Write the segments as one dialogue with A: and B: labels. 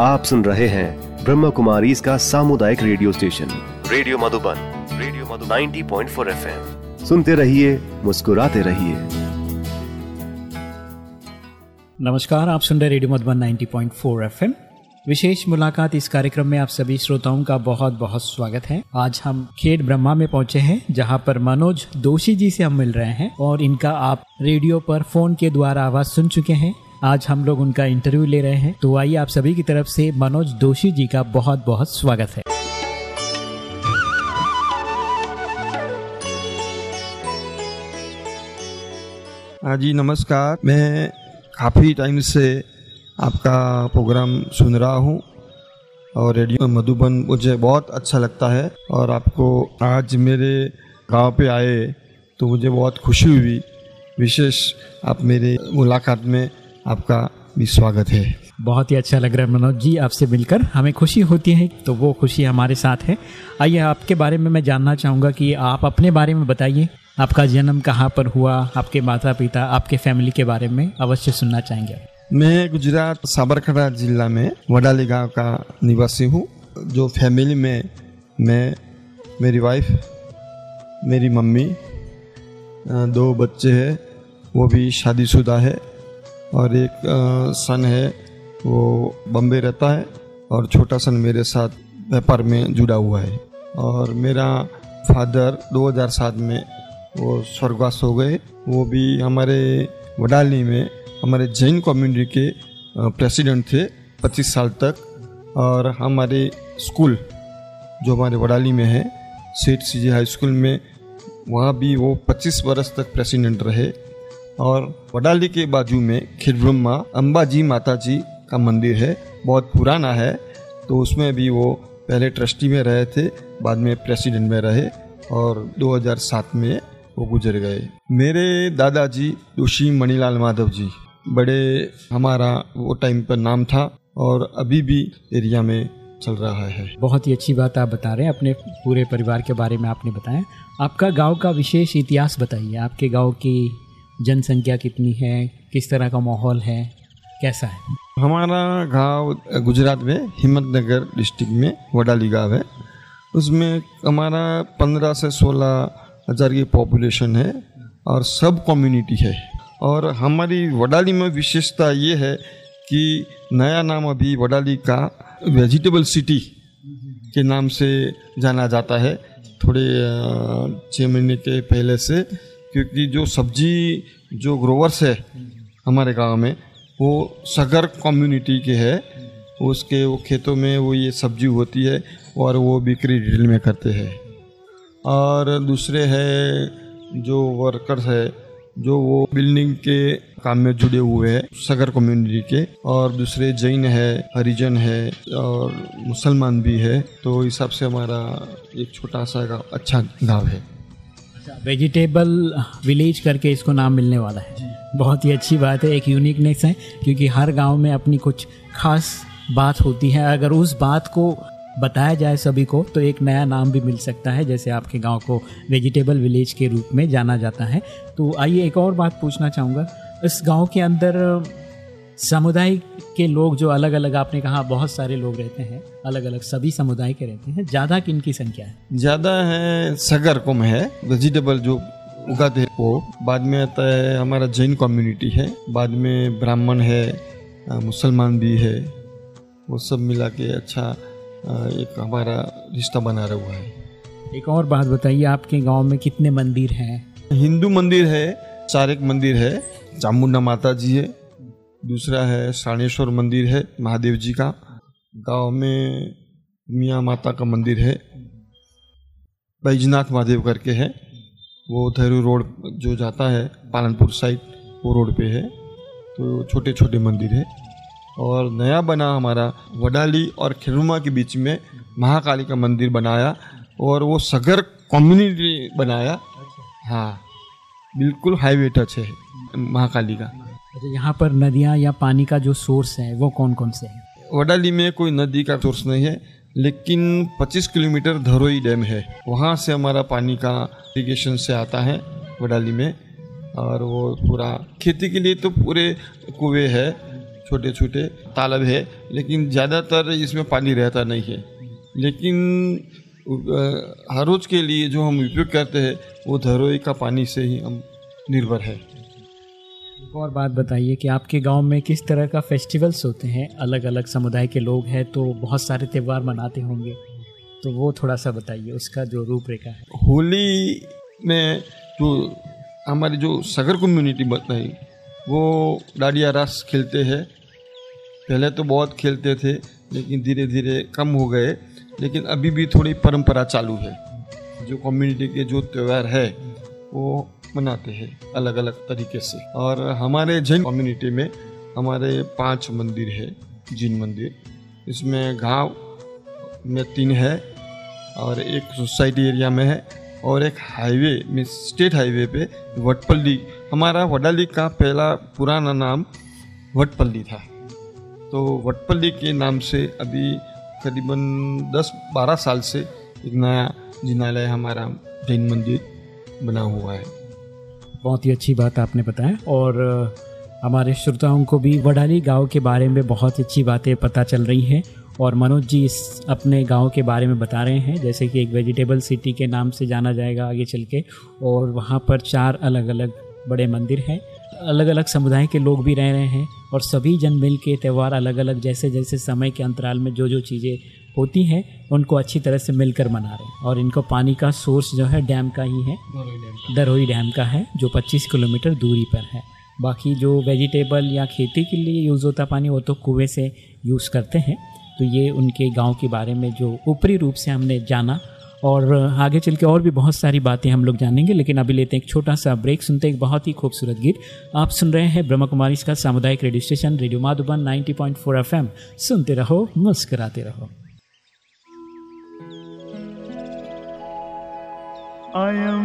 A: आप सुन रहे हैं ब्रह्म कुमारी इसका सामुदायिक radio station. Radio Madhuban radio Madhuban. 90.4 FM. सुनते रहिए मुस्कुराते रहिए।
B: नमस्कार आप सुन रहे रेडियो मधुबन 90.4 एफएम। विशेष मुलाकात इस कार्यक्रम में आप सभी श्रोताओं का बहुत बहुत स्वागत है। आज हम खेड ब्रह्मा में पहुँचे हैं जहाँ पर मनोज दोषी जी से हम मिल रहे हैं और इनका आप रेडियो पर फ़ोन के द्वारा आवाज़ सुन चुके हैं। आज हम लोग उनका इंटरव्यू ले रहे हैं। तो आइए आप सभी की तरफ़ से मनोज दोषी जी का बहुत बहुत स्वागत है।
C: हाँ जी, नमस्कार। मैं काफ़ी टाइम से आपका प्रोग्राम सुन रहा हूँ और रेडियो मधुबन मुझे बहुत अच्छा लगता है और आपको आज मेरे गाँव पे आए तो मुझे बहुत खुशी हुई। विशेष आप मेरे मुलाकात में आपका भी स्वागत है।
B: बहुत ही अच्छा लग रहा है मनोज जी आपसे मिलकर। हमें खुशी होती है तो वो खुशी हमारे साथ है। आइए आपके बारे में मैं जानना चाहूँगा कि आप अपने बारे में बताइए। आपका जन्म कहाँ पर हुआ आपके माता पिता आपके फैमिली के बारे में अवश्य सुनना चाहेंगे
C: मैं गुजरात साबरकांठा जिला में वडाली गाँव का निवासी हूँ जो फैमिली में मैं मेरी वाइफ मेरी मम्मी दो बच्चे हैं वो भी शादीशुदा है। और एक सन है, वो बम्बे रहता है और छोटा सन मेरे साथ व्यापार में जुड़ा हुआ है। और मेरा फादर 2007 में वो स्वर्गवास हो गए। वो भी हमारे वडाली में, हमारे जैन कम्युनिटी के प्रेसिडेंट थे 25 साल तक। और हमारे स्कूल जो हमारे वडाली में है, सेठ सी हाई स्कूल में, वहाँ भी वो 25 वर्ष तक प्रेसिडेंट रहे। और वडाली के बाजू में खिरब्रह्मा अम्बाजी माता जी का मंदिर है, बहुत पुराना है। तो उसमें भी वो पहले ट्रस्टी में रहे थे, बाद में प्रेसिडेंट में रहे और 2007 में वो गुजर गए। मेरे दादाजी ऋषि मणिलाल माधव जी, बड़े हमारा वो टाइम पर नाम था और अभी भी एरिया में चल रहा है।
B: बहुत ही अच्छी बात आप बता रहे हैं, अपने पूरे परिवार के बारे में आपने बताया। आपका गाँव का विशेष इतिहास बताइए, आपके गाँव की जनसंख्या कितनी है, किस तरह का माहौल है, कैसा है?
C: हमारा गाँव गुजरात में, हिम्मतनगर डिस्ट्रिक्ट में, वडाली गाँव है। उसमें हमारा पंद्रह से सोलह हज़ार की पॉपुलेशन है और सब कम्युनिटी है। और हमारी वडाली में विशेषता ये है कि नया नाम अभी वडाली का वेजिटेबल सिटी के नाम से जाना जाता है। थोड़े छः महीने के पहले से क्योंकि जो सब्ज़ी, जो ग्रोवर्स है हमारे गाँव में, वो सगर कम्युनिटी के है। उसके वो खेतों में वो ये सब्ज़ी होती है और वो बिक्री डिटेल में करते हैं। और दूसरे है जो वर्कर्स है, जो वो बिल्डिंग के काम में जुड़े हुए हैं, सगर कम्युनिटी के। और दूसरे जैन है, हरिजन है और मुसलमान भी है। तो हिसाब से हमारा एक छोटा सा गाँव अच्छा गाँव है।
B: वेजिटेबल विलेज करके इसको नाम मिलने वाला है। बहुत ही अच्छी बात है, एक यूनिकनेस है, क्योंकि हर गाँव में अपनी कुछ खास बात होती है। अगर उस बात को बताया जाए सभी को तो एक नया नाम भी मिल सकता है, जैसे आपके गाँव को वेजिटेबल विलेज के रूप में जाना जाता है। तो आइए एक और बात पूछना चाहूँगा। इस गाँव के अंदर समुदाय के लोग जो अलग अलग आपने कहा बहुत सारे लोग रहते हैं अलग अलग सभी समुदाय के रहते हैं ज़्यादा किन की संख्या है?
C: ज़्यादा है सगर को में है वेजिटेबल जो उगाते हैं वो। बाद में आता है हमारा जैन कम्युनिटी है बाद में ब्राह्मण है मुसलमान भी है वो सब मिला के अच्छा एक हमारा रिश्ता बना रहा हुआ है।
B: एक और बात बताइए आपके गाँव में कितने मंदिर हैं?
C: हिंदू मंदिर है चार एक मंदिर है चामुंडा माता जी है दूसरा है साणेश्वर मंदिर है, महादेव जी का। गाँव में मियाँ माता का मंदिर है। बैजनाथ महादेव करके है। वो धैरू रोड जो जाता है, पालनपुर साइड, वो रोड पे है। तो छोटे छोटे मंदिर है। और नया बना हमारा वडाली और खिरुमा के बीच में महाकाली का मंदिर बनाया और वो सगर कम्युनिटी बनाया। हाँ बिल्कुल हाईवे टच है महाकाली का।
B: अच्छा यहाँ पर नदियाँ या पानी का जो सोर्स है, वो कौन कौन से हैं?
C: वडाली में कोई नदी का सोर्स नहीं है, लेकिन 25 किलोमीटर धरोई डैम है। वहाँ से हमारा पानी का इरीगेशन से आता है वडाली में, और वो पूरा खेती के लिए तो पूरे कुएँ है छोटे छोटे तालाब है, लेकिन ज़्यादातर इसमें पानी रहता नहीं है। लेकिन हर रोज़ के लिए जो हम उपयोग करते हैं, वो धरोई का पानी से ही हम निर्भर है।
B: एक और बात बताइए कि आपके गाँव में किस तरह का फेस्टिवल्स होते हैं? अलग अलग समुदाय के लोग हैं तो बहुत सारे त्यौहार मनाते होंगे। तो वो थोड़ा सा बताइए, उसका जो रूपरेखा है।
C: होली में जो हमारी जो सगर कम्युनिटी बताई वो डाडिया रास खेलते हैं। पहले तो बहुत खेलते थे, लेकिन धीरे धीरे कम हो गए। लेकिन अभी भी थोड़ी परंपरा चालू है। जो कम्युनिटी के जो त्यौहार है, वो मनाते हैं अलग अलग तरीके से। और हमारे जैन कम्युनिटी में हमारे पाँच मंदिर है, जिन मंदिर। इसमें गाँव में तीन है और एक सोसाइटी एरिया में है और एक हाईवे में स्टेट हाईवे पे वटपल्ली। हमारा वडाली का पहला पुराना नाम वटपल्ली था। तो वटपल्ली के नाम से अभी करीबन 10-12 साल से एक नया जिनालय हमारा जैन मंदिर बना हुआ है।
B: बहुत ही अच्छी बात आपने बताया। और हमारे श्रोताओं को भी वडाली गाँव के बारे में बहुत अच्छी बातें पता चल रही हैं। और मनोज जी इस अपने गाँव के बारे में बता रहे हैं, जैसे कि एक वेजिटेबल सिटी के नाम से जाना जाएगा आगे चल के। और वहाँ पर चार अलग अलग बड़े मंदिर हैं। अलग अलग समुदाय के लोग भी रह रहे हैं। और सभी जन मिल के त्यौहार अलग अलग जैसे जैसे समय के अंतराल में जो जो चीज़ें होती हैं, उनको अच्छी तरह से मिलकर मना रहे हैं। और इनको पानी का सोर्स जो है, डैम का ही है। दरोई डैम का है, जो 25 किलोमीटर दूरी पर है। बाकी जो वेजिटेबल या खेती के लिए यूज़ होता पानी, वो तो कुएँ से यूज़ करते हैं। तो ये उनके गाँव के बारे में जो ऊपरी रूप से हमने जाना। और आगे चल के और भी बहुत सारी बातें हम लोग जानेंगे, लेकिन अभी लेते हैं एक छोटा सा ब्रेक। सुनते हैं एक बहुत ही खूबसूरत गीत। आप सुन रहे हैं ब्रह्म कुमारी का सामुदायिक radio station, radio Madhuban 90.4 FM. सुनते रहो, मुस्कुराते रहो।
D: अयं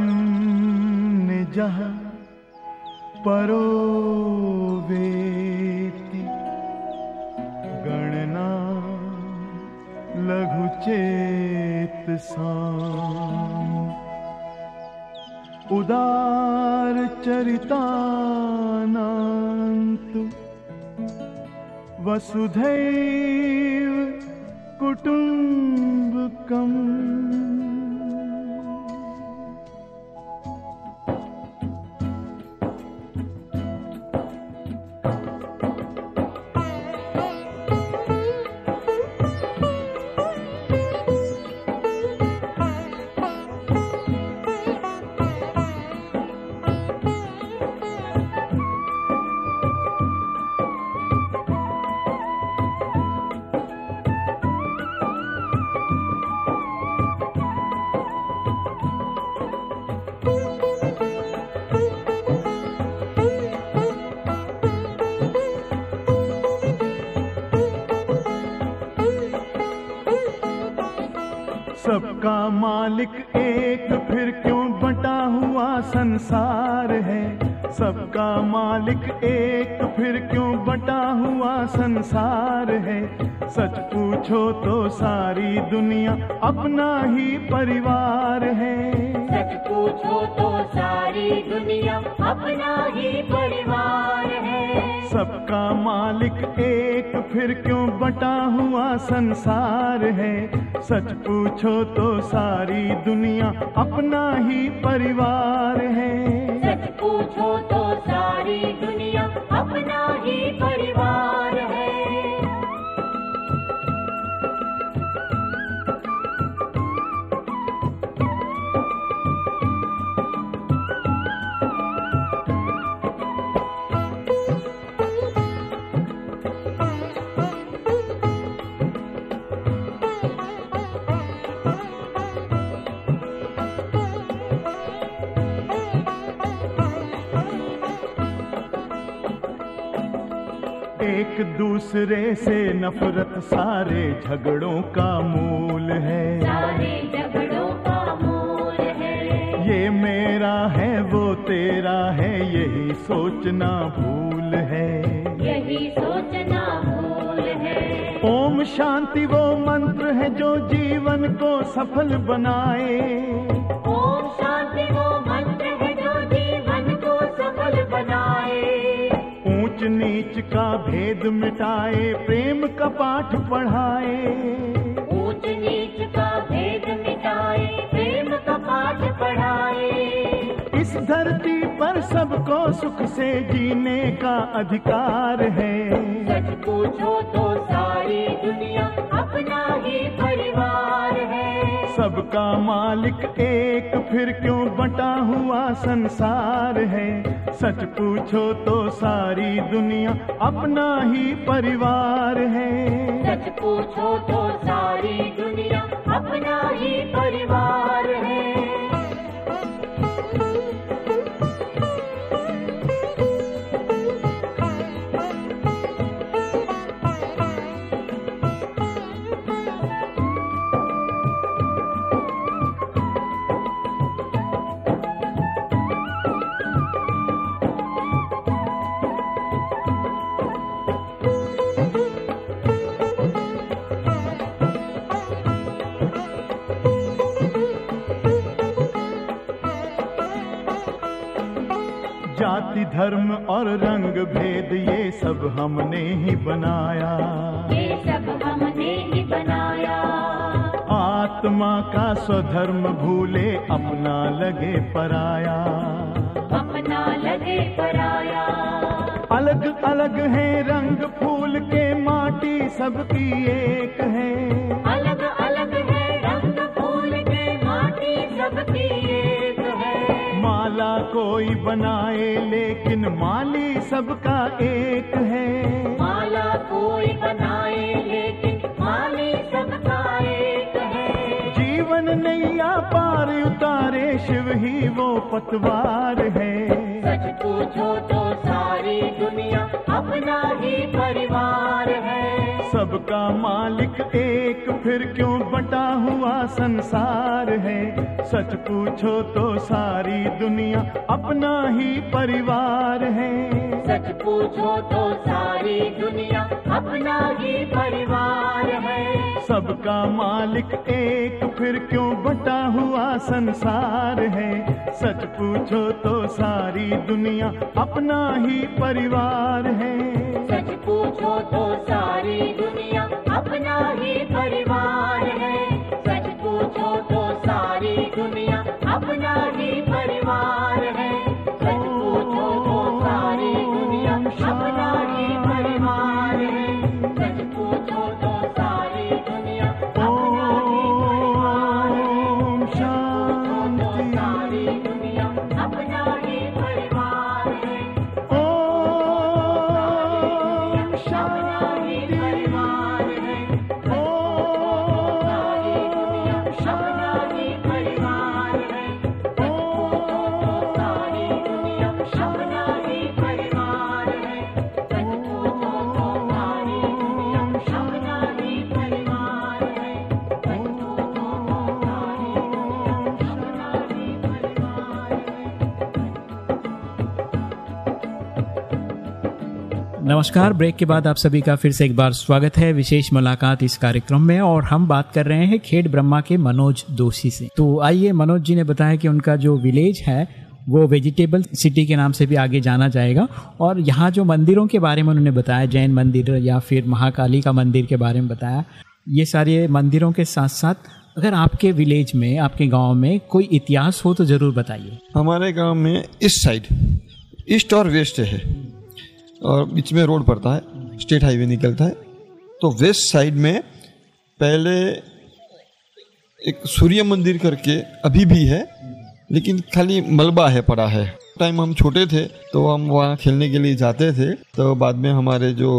D: निजः परो वेति गणना लघुचेतसाम् उदारचरितानान्तु वसुधैव कुटुम्बकम् मालिक एक, फिर क्यों बटा हुआ संसार है? सबका मालिक एक, फिर क्यों बटा हुआ संसार है? सच पूछो तो सारी दुनिया अपना ही परिवार है।
E: सच पूछो तो सारी दुनिया अपना ही परिवार
D: सबका मालिक एक, फिर क्यों बटा हुआ संसार है? सच पूछो तो सारी दुनिया अपना ही परिवार है।
E: सच पूछो तो सारी दुनिया अपना ही परिवार
D: एक दूसरे से नफरत सारे झगड़ों का मूल है।
E: सारे झगड़ों का मूल है।
D: ये मेरा है वो तेरा है यही सोचना भूल है।
E: यही सोचना भूल है।
D: ओम शांति वो मंत्र है जो जीवन को सफल बनाए।
E: ओम शांति
D: ऊंच नीच नीच का भेद मिटाए प्रेम का पाठ पढ़ाए।
E: ऊंच नीच का भेद मिटाए प्रेम का पाठ पढ़ाए।
D: इस धरती पर सबको सुख से जीने का अधिकार है।
E: सच पूछो तो सारी दुनिया अपना ही परिवार है।
D: सबका मालिक एक, फिर क्यों बटा हुआ संसार है? सच पूछो तो सारी दुनिया अपना ही परिवार है।
E: सच पूछो तो सारी दुनिया अपना ही परिवार है।
D: धर्म और रंग भेद ये सब हमने ही बनाया।
E: ये सब हमने ही बनाया।
D: आत्मा का स्वधर्म भूले अपना लगे पराया।
E: अपना लगे पराया।
D: अलग अलग है रंग फूल के माटी सबकी एक है।
E: अलग
D: कोई बनाए लेकिन माली सबका एक है।
E: माला कोई बनाए लेकिन माली सबका एक है।
D: जीवन नैया पार उतारे शिव ही वो पतवार है।
E: सच पूछो तो सारी दुनिया अपना ही परिवार है।
D: सबका मालिक एक फिर क्यों बटा हुआ संसार है? सच पूछो तो सारी दुनिया अपना ही परिवार है।
E: सच पूछो तो सारी दुनिया अपना ही परिवार है।
D: सबका मालिक एक फिर क्यों बटा हुआ संसार है? सच पूछो तो सारी दुनिया अपना ही परिवार है।
E: सच पूछो तो सारी दुनिया अपना ही परिवार है।
B: नमस्कार। ब्रेक के बाद आप सभी का फिर से एक बार स्वागत है विशेष मुलाकात इस कार्यक्रम में और हम बात कर रहे हैं खेड ब्रह्मा के मनोज दोषी से। तो आइए, मनोज जी ने बताया कि उनका जो विलेज है, वो वेजिटेबल सिटी के नाम से भी आगे जाना जाएगा और यहाँ जो मंदिरों के बारे में उन्होंने बताया, जैन मंदिर या फिर महाकाली का मंदिर के बारे में बताया, ये सारे मंदिरों के साथ साथ अगर आपके विलेज में, आपके गाँव में कोई इतिहास हो तो ज़रूर बताइए।
C: हमारे गाँव में इस साइड, ईस्ट और वेस्ट है। और बीच में रोड पड़ता है, स्टेट हाईवे निकलता है। तो वेस्ट साइड में पहले एक सूर्य मंदिर करके अभी भी है, लेकिन खाली मलबा है, पड़ा है। टाइम हम छोटे थे तो हम वहाँ खेलने के लिए जाते थे। तो बाद में हमारे जो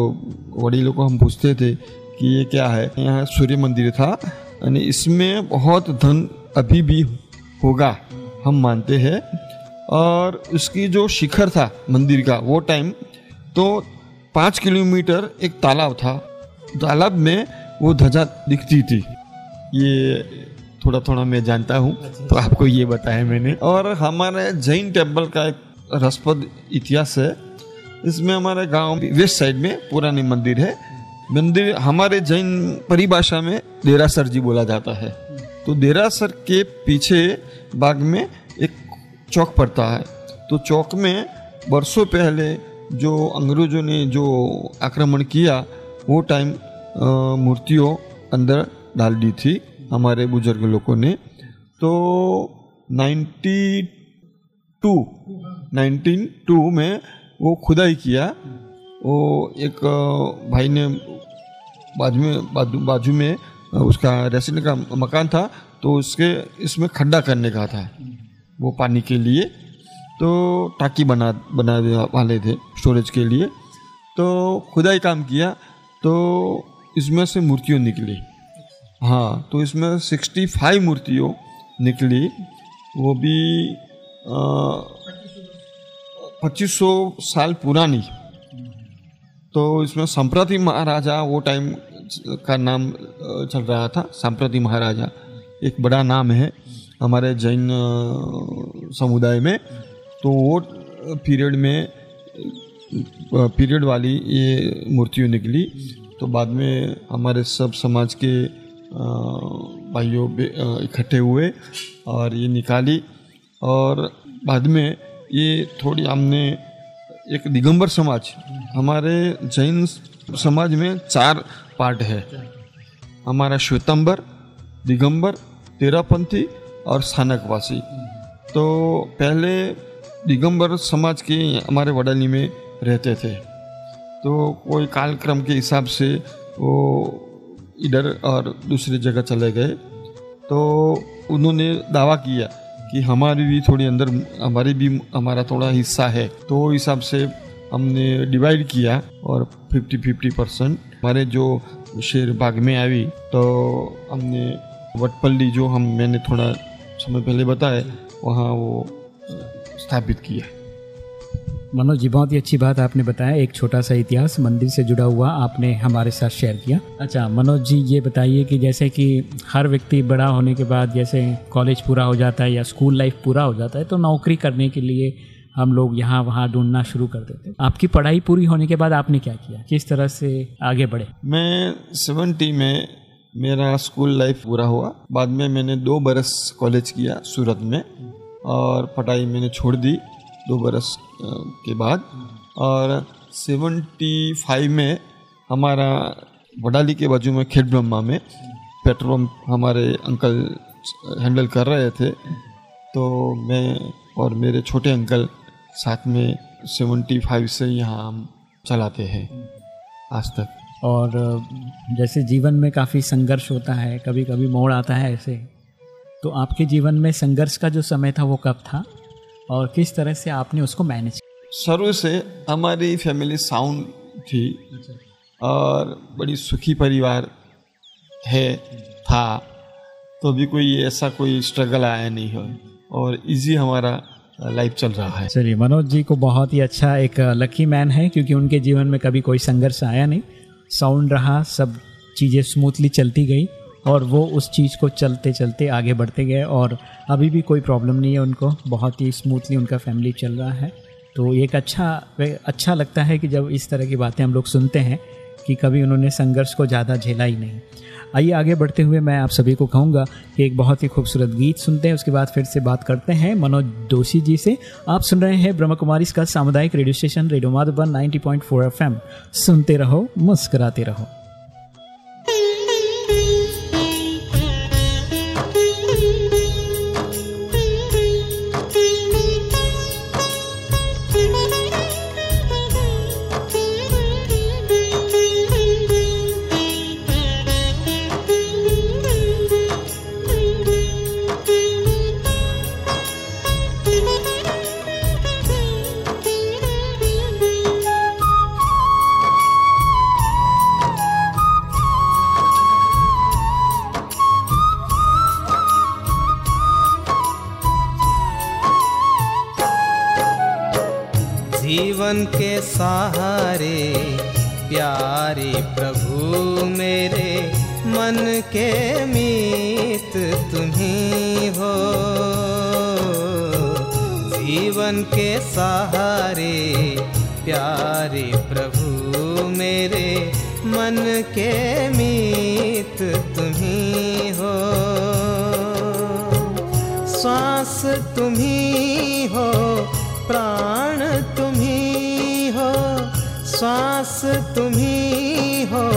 C: वडीलों को हम पूछते थे कि ये क्या है, यहाँ सूर्य मंदिर था, यानी इसमें बहुत धन अभी भी होगा, हम मानते हैं। और उसकी जो शिखर था मंदिर का, वो टाइम तो पाँच किलोमीटर एक तालाब था। तालाब में वो ध्वजा दिखती थी। ये थोड़ा थोड़ा मैं जानता हूँ तो आपको ये बताया मैंने। और हमारे जैन टेंपल का एक रसप्रद इतिहास है। इसमें हमारे गाँव वेस्ट साइड में पुरानी मंदिर है। मंदिर हमारे जैन परिभाषा में देरासर जी बोला जाता है। तो देरासर के पीछे बाग में एक चौक पड़ता है। तो चौक में बरसों पहले जो अंग्रेज़ों ने जो आक्रमण किया, वो टाइम मूर्तियों अंदर डाल दी थी हमारे बुज़ुर्ग लोगों ने। तो 92 1902 में वो खुदाई किया। वो एक भाई ने बाजू में, बाजू बाजू में उसका रेसिडेंट का मकान था तो उसके, इसमें खड्डा करने का था, वो पानी के लिए। तो टाकी बना बना वाले थे स्टोरेज के लिए। तो खुदाई काम किया तो इसमें से मूर्तियों निकली। हाँ तो इसमें 65 मूर्तियों निकली। वो भी पच्चीस सौ साल पुरानी। तो इसमें संप्रति महाराजा, वो टाइम का नाम चल रहा था, संप्रति महाराजा। एक बड़ा नाम है हमारे जैन समुदाय में। तो वो पीरियड में पीरियड वाली ये मूर्तियों निकली। तो बाद में हमारे सब समाज के भाइयों इकट्ठे हुए और ये निकाली। और बाद में ये थोड़ी हमने एक दिगंबर समाज, हमारे जैन समाज में चार पार्ट है। हमारा श्वेतंबर, दिगंबर, तेरापंथी और स्थानकवासी तो पहले दिगंबर समाज के हमारे वडाली में रहते थे। तो कोई कालक्रम के हिसाब से वो इधर और दूसरी जगह चले गए। तो उन्होंने दावा किया कि हमारी भी थोड़ी अंदर, हमारी भी हमारा थोड़ा हिस्सा है। तो हिसाब से हमने डिवाइड किया और 50 50 परसेंट हमारे जो शेर बाग में आई तो हमने वटपल्ली जो हम, मैंने थोड़ा समय पहले बताया, वहाँ वो स्थापित किया।
B: मनोज जी बहुत ही अच्छी बात आपने बताया। एक छोटा सा इतिहास मंदिर से जुड़ा हुआ आपने हमारे साथ शेयर किया। अच्छा मनोज जी ये बताइए कि जैसे कि हर व्यक्ति बड़ा होने के बाद जैसे कॉलेज पूरा हो जाता है या स्कूल लाइफ पूरा हो जाता है तो नौकरी करने के लिए हम लोग यहाँ वहाँ ढूंढना शुरू कर देते हैं। आपकी पढ़ाई पूरी होने के बाद आपने क्या किया? किस तरह से आगे बढ़े?
C: मैं सेवेंटी में मेरा स्कूल लाइफ पूरा हुआ। बाद में मैंने दो बरस कॉलेज किया सूरत में। और पढ़ाई मैंने छोड़ दी दो बरस के बाद। और सेवेंटी फाइव में हमारा वडाली के बाजू में खेत ब्रह्मा में पेट्रोल पंप हमारे अंकल हैंडल कर रहे थे। तो मैं और मेरे छोटे अंकल साथ में सेवेंटी फाइव से यहाँ हम चलाते हैं आज तक।
B: और जैसे जीवन में काफ़ी संघर्ष होता है कभी कभी मोड़ आता है ऐसे। तो आपके जीवन में संघर्ष का जो समय था वो कब था? और किस तरह से आपने उसको मैनेज
C: शुरू से हमारी फैमिली साउंड थी। और बड़ी सुखी परिवार है था। तो भी कोई ऐसा कोई स्ट्रगल आया नहीं हो। और इजी हमारा लाइफ चल रहा है।
B: चलिए मनोज जी को बहुत ही अच्छा एक लकी मैन है क्योंकि उनके जीवन में कभी कोई संघर्ष आया नहीं। साउंड रहा सब चीज़ें स्मूथली चलती गई। और वो उस चीज़ को चलते चलते आगे बढ़ते गए और अभी भी कोई प्रॉब्लम नहीं है उनको। बहुत ही स्मूथली उनका फैमिली चल रहा है। तो एक अच्छा अच्छा लगता है कि जब इस तरह की बातें हम लोग सुनते हैं कि कभी उन्होंने संघर्ष को ज़्यादा झेला ही नहीं। आइए आगे बढ़ते हुए मैं आप सभी को कहूँगा कि एक बहुत ही खूबसूरत गीत सुनते हैं, उसके बाद फिर से बात करते हैं मनोज दोषी जी से। आप सुन रहे हैं ब्रह्म कुमारी का सामुदायिक radio station radio Madhuban 90.4 FM सुनते रहो, मुस्कराते रहो।
F: श्वास तुम्ही हो प्राण तुम्ही हो हो,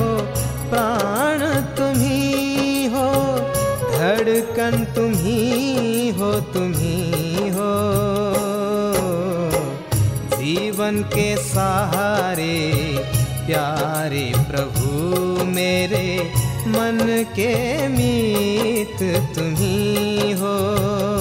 F: प्राण तुम्ही हो, धड़कन तुम्ही हो तुम्ही हो। जीवन के सहारे, प्यारे प्रभु मेरे, मन के मीत तुम्ही हो।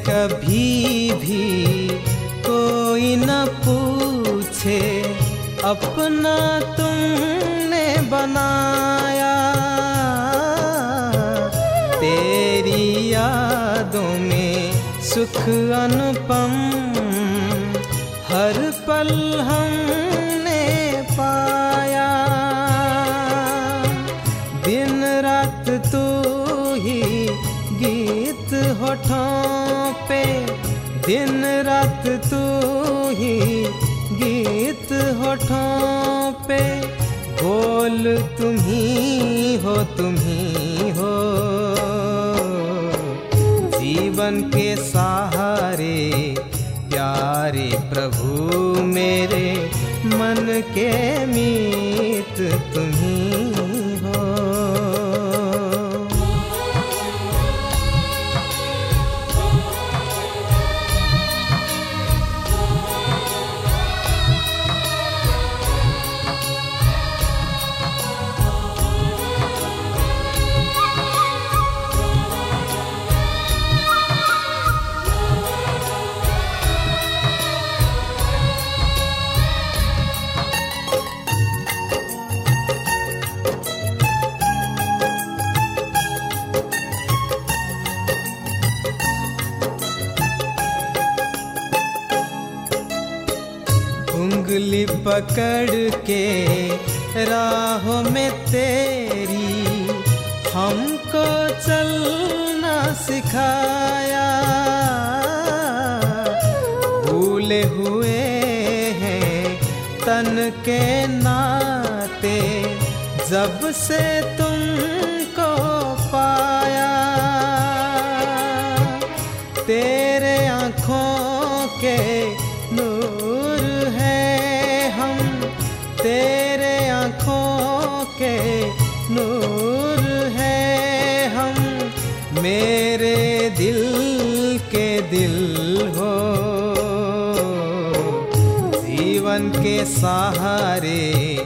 F: कभी भी कोई न पूछे, अपना तुमने बनाया। तेरी यादों में सुख अनुपम, हर पल हमने पे दिन रात तू ही गीत होठों पे। बोल तुम्ही हो तुम्ही हो। जीवन के सहारे, प्यारे प्रभु मेरे मन के हुए हैं तन के नाते जब से तुमको पाया। तेरे सहारे,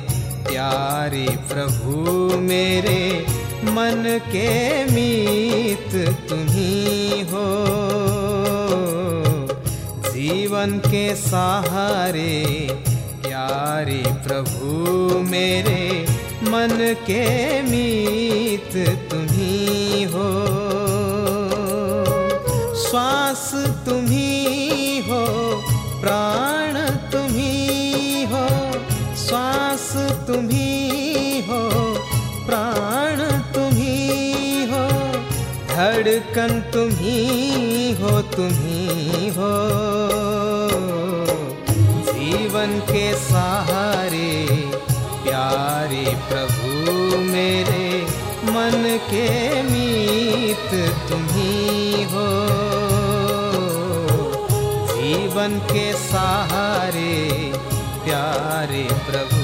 F: प्यारे प्रभु मेरे, मन के मीत तुम्ही हो। जीवन के सहारे, प्यारे प्रभु मेरे, मन के मीत तुम्ही हो, प्राण तुम्ही हो, धड़कन तुम्ही हो तुम्ही हो। जीवन के सहारे, प्यारे प्रभु मेरे, मन के मीत तुम्ही हो। जीवन के सहारे, प्यारे प्रभु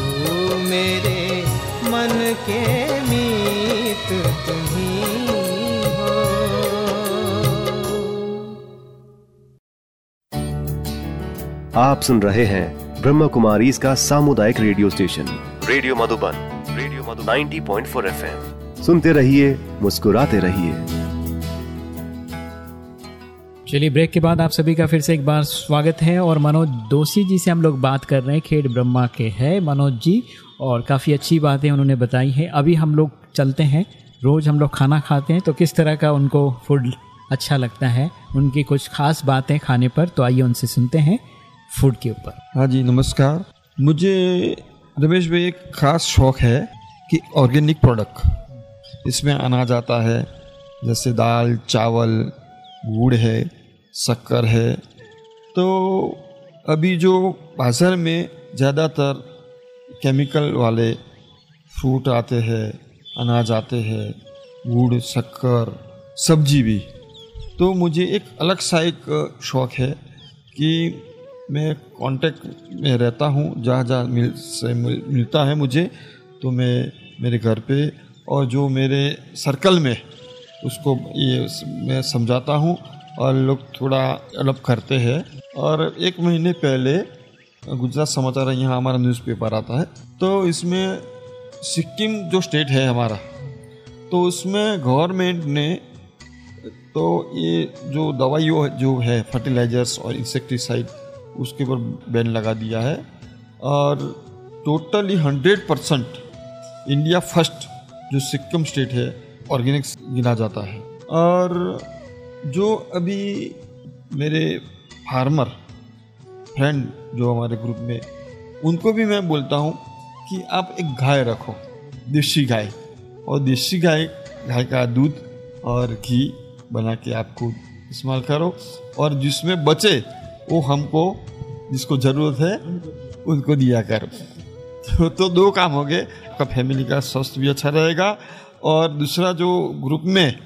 F: मेरे मन के मीत तुम्ही हो
A: आप सुन रहे हैं ब्रह्म कुमारी इसका सामुदायिक radio station. Radio Madhuban radio Madhu 90.4 FM. सुनते रहिए मुस्कुराते रहिए।
B: चलिए ब्रेक के बाद आप सभी का फिर से एक बार स्वागत है और मनोज दोषी जी से हम लोग बात कर रहे हैं खेड ब्रह्मा के है। मनोज जी और काफ़ी अच्छी बातें उन्होंने बताई है। अभी हम लोग चलते हैं। रोज़ हम लोग खाना खाते हैं। तो किस तरह का उनको फ़ूड अच्छा लगता है? उनकी कुछ खास बातें खाने पर तो आइए उनसे सुनते हैं फ़ूड के ऊपर।
C: हाँ जी, नमस्कार। मुझे रमेश भाई एक खास शौक है कि ऑर्गेनिक प्रोडक्ट इसमें अनाज आता है, जैसे दाल, चावल, गुड़ है, शक्कर है। तो अभी जो बाज़ार में ज़्यादातर केमिकल वाले फ्रूट आते हैं अनाज आते हैं गुड़ शक्कर सब्ज़ी भी। तो मुझे एक अलग सा एक शौक है कि मैं कांटेक्ट में रहता हूँ जहाँ जहाँ मिल से मिल, मिलता है मुझे तो मैं मेरे घर पे और जो मेरे सर्कल में उसको ये मैं समझाता हूँ और लोग थोड़ा अडप करते हैं। और एक महीने पहले गुजरात समाचार है यहाँ हमारा न्यूज़पेपर आता है। तो इसमें सिक्किम जो स्टेट है हमारा तो उसमें गवर्नमेंट ने तो ये जो दवाइयों जो है फर्टिलाइजर्स और इंसेक्टिसाइड उसके ऊपर बैन लगा दिया है। और totally hundred percent India first जो सिक्किम स्टेट है ऑर्गेनिक्स गिना जाता है। और जो अभी मेरे फार्मर फ्रेंड जो हमारे ग्रुप में उनको भी मैं बोलता हूँ कि आप एक गाय रखो देसी गाय। और देसी गाय गाय का दूध और घी बना के आप खुद इस्तेमाल करो। और जिसमें बचे वो हमको जिसको ज़रूरत है उनको दिया करो। तो, तो दो काम हो गए। आपका फैमिली का स्वास्थ्य भी अच्छा रहेगा। और दूसरा जो ग्रुप में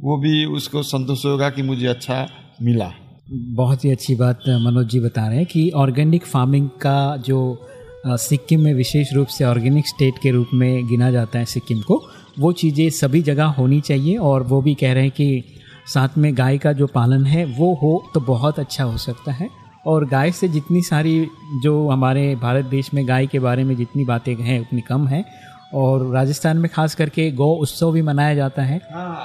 C: वो भी उसको संतोष होगा कि मुझे अच्छा मिला।
B: बहुत ही अच्छी बात मनोज जी बता रहे हैं कि ऑर्गेनिक फ़ार्मिंग का जो सिक्किम में विशेष रूप से ऑर्गेनिक स्टेट के रूप में गिना जाता है सिक्किम को वो चीज़ें सभी जगह होनी चाहिए और वो भी कह रहे हैं कि साथ में गाय का जो पालन है वो हो तो बहुत अच्छा हो सकता है। और गाय से जितनी सारी जो हमारे भारत देश में गाय के बारे में जितनी बातें हैं उतनी कम है। और राजस्थान में खास करके गौ उत्सव भी मनाया जाता है।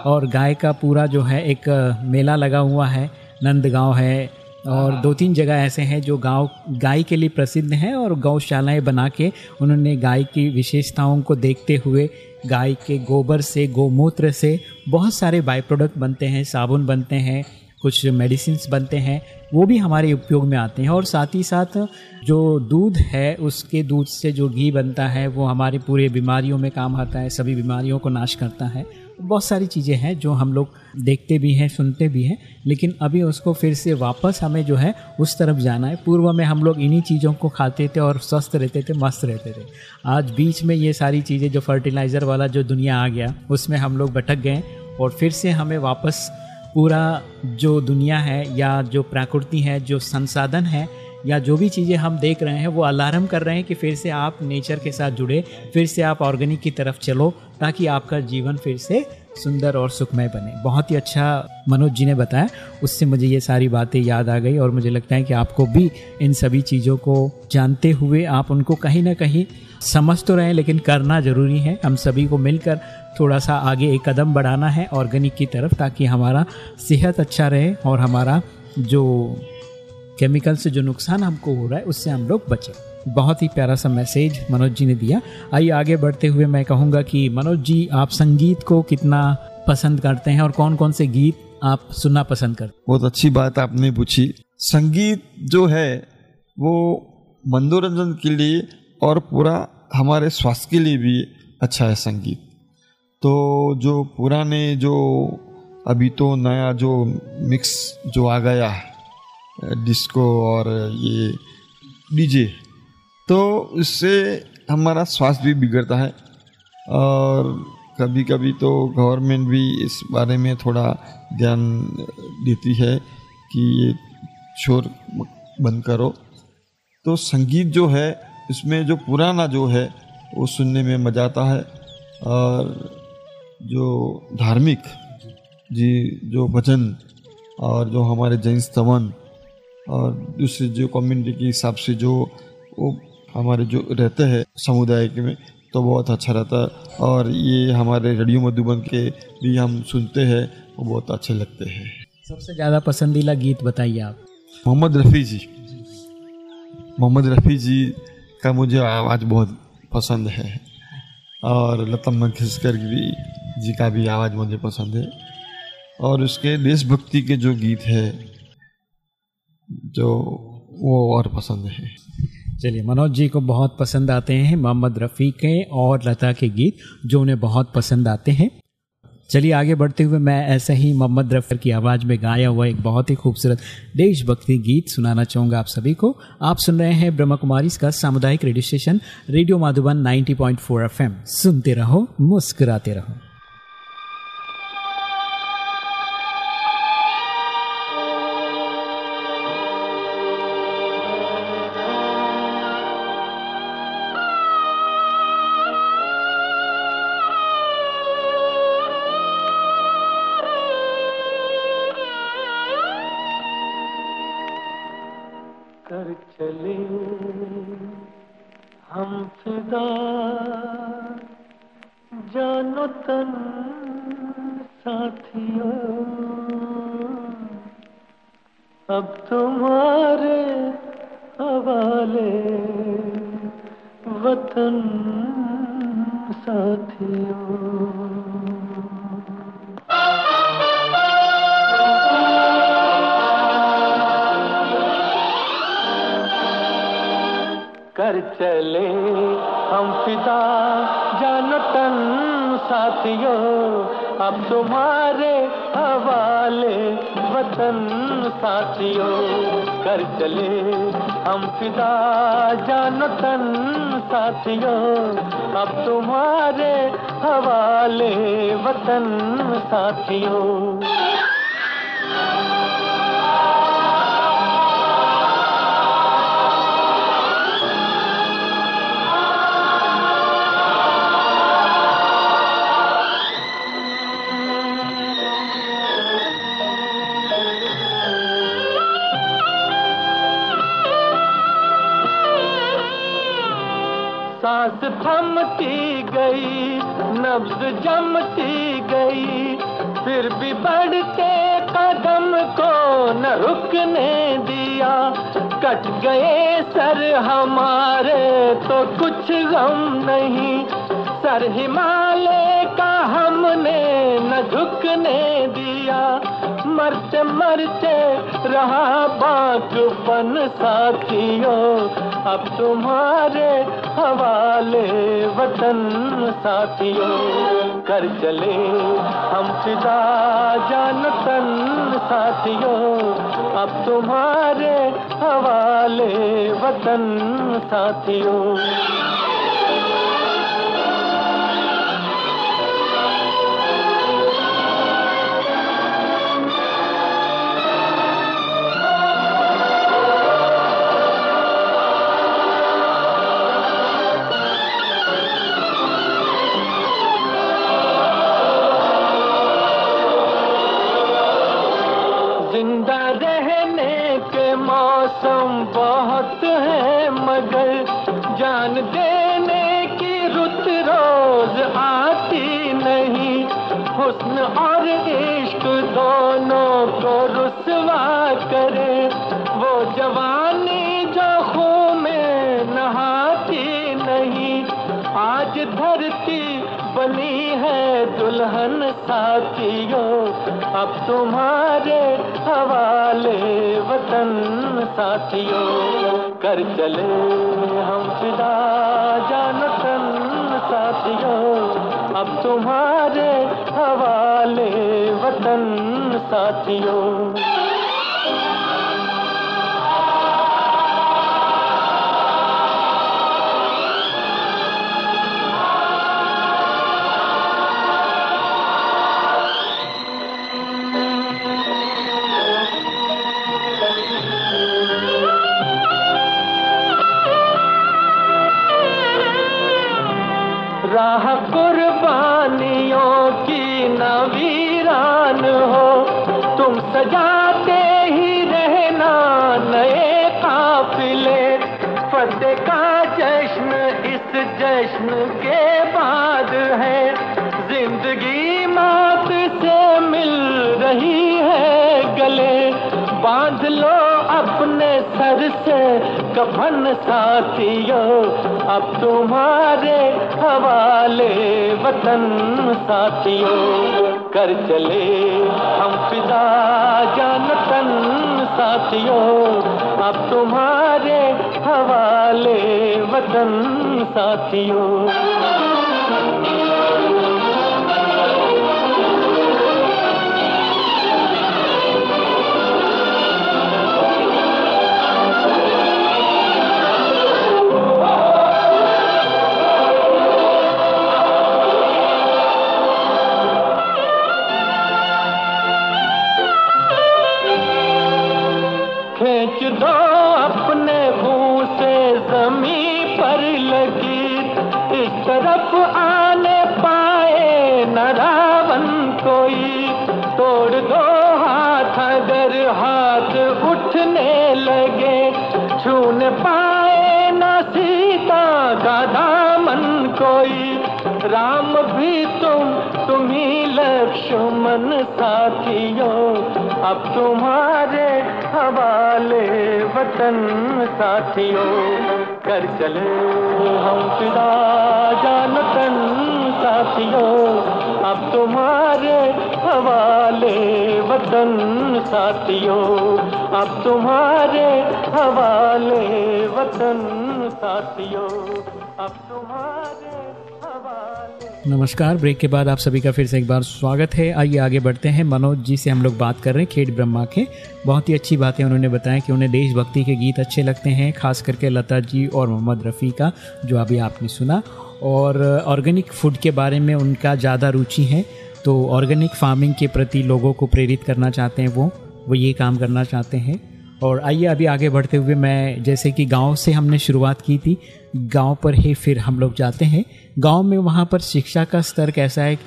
B: और गाय का पूरा जो है एक मेला लगा हुआ है। नंदगांव है और दो तीन जगह ऐसे हैं जो गाँव गाय के लिए प्रसिद्ध हैं और गौशालाएँ बना के उन्होंने गाय की विशेषताओं को देखते हुए गाय के गोबर से गोमूत्र से बहुत सारे बाई प्रोडक्ट बनते हैं साबुन बनते हैं कुछ मेडिसिन बनते हैं वो भी हमारे उपयोग में आते हैं और साथ ही साथ जो दूध है उसके दूध से जो घी बनता है वो हमारे पूरे बीमारियों में काम आता है सभी बीमारियों को नाश करता है। बहुत सारी चीज़ें हैं जो हम लोग देखते भी हैं, सुनते भी हैं, लेकिन अभी उसको फिर से वापस हमें जो है उस तरफ़ जाना है। पूर्व में हम लोग इन्हीं चीज़ों को खाते थे और स्वस्थ रहते थे, मस्त रहते थे। आज बीच में ये सारी चीज़ें, जो फर्टिलाइज़र वाला जो दुनिया आ गया, उसमें हम लोग भटक गए और फिर से हमें वापस पूरा जो दुनिया है या जो प्रकृति है, जो संसाधन है या जो भी चीज़ें हम देख रहे हैं, वो अलार्म कर रहे हैं कि फिर से आप नेचर के साथ जुड़े, फिर से आप ऑर्गेनिक की तरफ़ चलो ताकि आपका जीवन फिर से सुंदर और सुखमय बने। बहुत ही अच्छा मनोज जी ने बताया। उससे मुझे ये सारी बातें याद आ गई और मुझे लगता है कि आपको भी इन सभी चीज़ों को जानते हुए आप उनको कहीं ना कहीं समझ तो रहे लेकिन करना ज़रूरी है। हम सभी को मिलकर थोड़ा सा आगे एक कदम बढ़ाना है ऑर्गेनिक की तरफ़, ताकि हमारा सेहत अच्छा रहे और हमारा जो केमिकल से जो नुकसान हमको हो रहा है, उससे हम लोग बचें। बहुत ही प्यारा सा मैसेज मनोज जी ने दिया। आइए आगे बढ़ते हुए मैं कहूँगा कि मनोज जी, आप संगीत को कितना पसंद करते हैं और कौन कौन से गीत आप सुनना पसंद करते
C: बहुत अच्छी बात आपने पूछी। संगीत जो है, वो मनोरंजन के लिए और पूरा हमारे स्वास्थ्य के लिए भी अच्छा है संगीत। तो जो पुराने, जो अभी तो नया जो मिक्स जो आ गया है डिस्को और ये डीजे तो इससे हमारा स्वास्थ्य भी बिगड़ता है और कभी कभी तो गवर्नमेंट भी इस बारे में थोड़ा ध्यान देती है कि ये शोर बंद करो। तो संगीत जो है, इसमें जो पुराना जो है, वो सुनने में मज़ा आता है और जो धार्मिक जी, जो भजन और जो हमारे जैन स्तवन और दूसरे जो कम्युनिटी के हिसाब से जो वो हमारे जो रहते हैं समुदाय के में तो बहुत अच्छा रहता है। और ये हमारे रेडियो मधुबन के भी हम सुनते हैं वो बहुत अच्छे लगते हैं।
B: सबसे ज़्यादा पसंदीदा गीत बताइए आप।
C: मोहम्मद रफ़ी जी। मोहम्मद रफ़ी जी का मुझे आवाज़ बहुत पसंद है। और लता मंगेशकर भी जी का भी आवाज़ मुझे पसंद है। और उसके देशभक्ति के जो गीत है जो वो और पसंद है।
B: चलिए, मनोज जी को बहुत पसंद आते हैं मोहम्मद रफ़ी के और लता के गीत, जो उन्हें बहुत पसंद आते हैं। चलिए, आगे बढ़ते हुए मैं ऐसे ही मोहम्मद रफ़ी की आवाज़ में गाया हुआ एक बहुत ही खूबसूरत देशभक्ति गीत सुनाना चाहूँगा आप सभी को। आप सुन रहे हैं ब्रह्मा कुमारी का सामुदायिक radio station, radio Madhuban 90.4 FM. सुनते रहो, मुस्कुराते रहो।
G: कर चले। हम फिदा जानतन साथियों, अब तुम्हारे हवाले वतन, साथियों, कर चले। हम फिदा जानतन साथियों, अब तुम्हारे हवाले वतन, साथियों। नब्ज जमती गई, फिर भी बढ़ते कदम को न रुकने दिया। कट गए सर हमारे तो कुछ गम नहीं, सर हिमालय का हमने न झुकने दिया। मरते मरते रहा बाकपन साथियों, अब तुम्हारे हवाले वतन साथियों कर चले हम फिदा जानतन साथियों। अब तुम्हारे हवाले वतन साथियों दुल्हन साथियों अब तुम्हारे हवाले वतन साथियों, कर चले हम फिदा जानतन साथियों, अब तुम्हारे हवाले वतन साथियों। अब तुम्हारे हवाले वतन साथियों, कर चले हम फिदा जानतन साथियों। अब तुम्हारे हवाले वतन साथियों अपने मुँह से जमी पर लगी। इस तरफ़ आने पाए न रावण कोई। तोड़ दो हाथ, अगर हाथ उठने लगे। छून पाए न सीता का दामन कोई। राम भी तुम, तुम्ही लक्ष्मण साथियों। अब तुम्हारे हवाले वतन साथियों कर चले हम फिदा जानतन साथियों। अब तुम्हारे हवाले वतन साथियों, अब तुम्हारे हवाले वतन साथियों, अब तुम्हारे
B: नमस्कार। ब्रेक के बाद आप सभी का फिर से एक बार स्वागत है। आइए आगे बढ़ते हैं। मनोज जी से हम लोग बात कर रहे हैं। खेड ब्रह्मा के। बहुत ही अच्छी बातें उन्होंने बताया कि उन्हें देशभक्ति के गीत अच्छे लगते हैं, खास करके लता जी और मोहम्मद रफ़ी का, जो अभी आपने सुना। और ऑर्गेनिक फ़ूड के बारे में उनका ज़्यादा रुचि है तो ऑर्गेनिक फ़ार्मिंग के प्रति लोगों को प्रेरित करना चाहते हैं वो वो ये काम करना चाहते हैं। और आइए अभी आगे बढ़ते हुए मैं, जैसे कि गाँव से हमने शुरुआत की थी, गाँव पर ही फिर हम लोग जाते हैं। गाँव में वहाँ पर शिक्षा का स्तर कैसा है?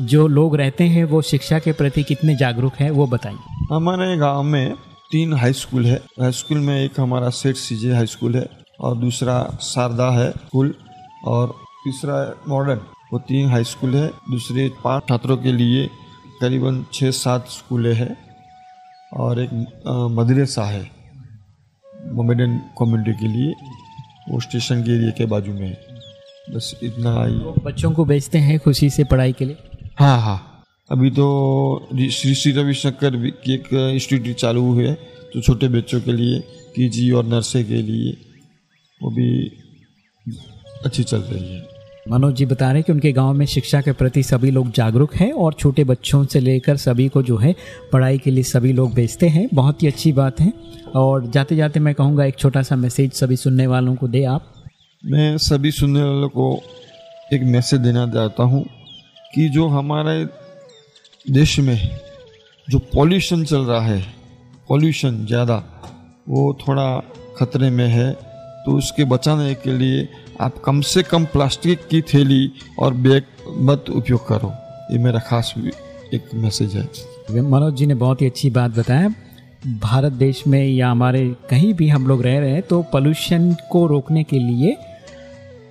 B: जो लोग रहते हैं, वो शिक्षा के प्रति कितने जागरूक हैं, वो बताइए।
C: हमारे गाँव में तीन हाई स्कूल है। हाई स्कूल में एक हमारा सेठ सीजे हाई स्कूल है और दूसरा शारदा है स्कूल और तीसरा मॉडर्न। वो तीन हाई स्कूल है। दूसरे पाँच छात्रों के लिए करीबन छः सात स्कूलें हैं। और एक मदरसा है मोमेडन कम्युनिटी के लिए वो स्टेशन के एरिए के बाजू में है। बस इतना ही।
B: बच्चों को भेजते हैं खुशी से पढ़ाई के लिए?
C: हाँ हाँ। अभी तो श्री श्री रविशंकर की एक इंस्टीट्यूट चालू हुए है तो छोटे बच्चों के लिए के और नर्से के लिए वो भी अच्छी चल रही है।
B: मनोज जी बता रहे हैं कि उनके गाँव में शिक्षा के प्रति सभी लोग जागरूक हैं और छोटे बच्चों से लेकर सभी को जो है पढ़ाई के लिए सभी लोग भेजते हैं। बहुत ही अच्छी बात है। और जाते जाते मैं कहूँगा एक छोटा सा मैसेज सभी सुनने वालों को दे आप।
C: मैं सभी सुनने वालों को एक मैसेज देना चाहता हूँ कि जो हमारे देश में जो पॉल्यूशन चल रहा है, पॉल्यूशन ज़्यादा, वो थोड़ा खतरे में है तो उसके बचाने के लिए आप कम से कम प्लास्टिक की थैली और बैग मत उपयोग करो। ये मेरा खास एक मैसेज है।
B: मनोज जी ने बहुत ही अच्छी बात बताया। भारत देश में या हमारे कहीं भी हम लोग रह रहे हैं तो पोल्यूशन को रोकने के लिए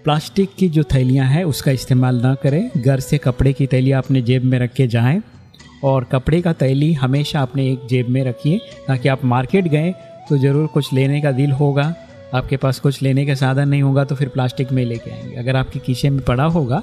B: प्लास्टिक की जो थैलियाँ हैं, उसका इस्तेमाल ना करें। घर से कपड़े की थैलियाँ अपने जेब में रख के जाएँ और कपड़े का थैली हमेशा अपने एक जेब में रखिए, ताकि आप मार्केट गए तो ज़रूर कुछ लेने का दिल होगा। आपके पास कुछ लेने का साधन नहीं होगा तो फिर प्लास्टिक में लेके आएँगे। अगर आपके कीशे में पड़ा होगा,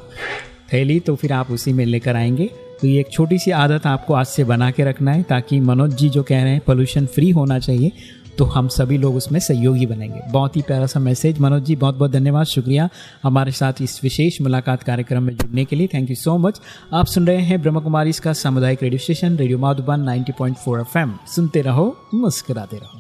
B: थैली तो फिर आप उसी में लेकर आएँगे। तो ये एक छोटी सी आदत आपको आज से बना के रखना है ताकि मनोज जी जो कह रहे हैं पोल्यूशन फ्री होना चाहिए तो हम सभी लोग उसमें सहयोगी बनेंगे। बहुत ही प्यारा सा मैसेज मनोज जी बहुत बहुत धन्यवाद। शुक्रिया हमारे साथ इस विशेष मुलाकात कार्यक्रम में जुड़ने के लिए। थैंक यू सो मच आप सुन रहे हैं ब्रह्म कुमारी इसका सामुदायिक radio station, radio Madhuban 90.4 FM. सुनते रहो, मुस्कराते रहो।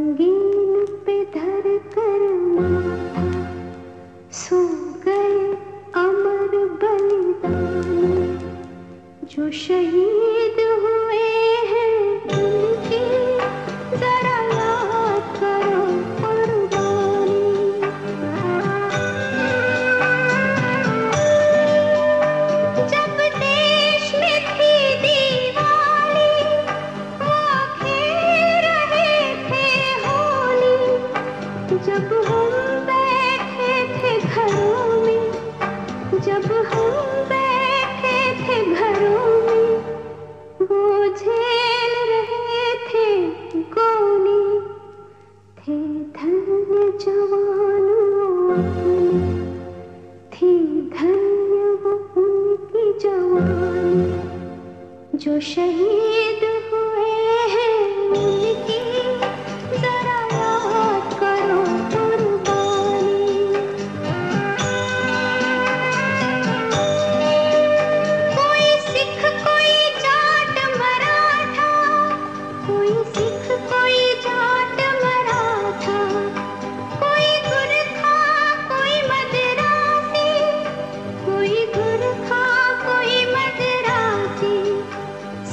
H: रंगीन पे धर कर सो गए अमर बलिदान। जो शहीद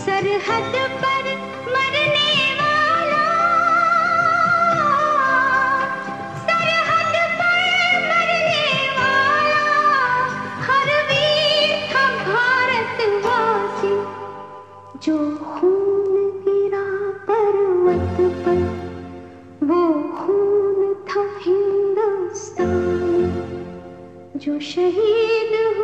H: सरहद पर मरने भारतवासी। जो खून गिरा पर्वत पर, वो खून था हिंदुस्तान। जो शहीद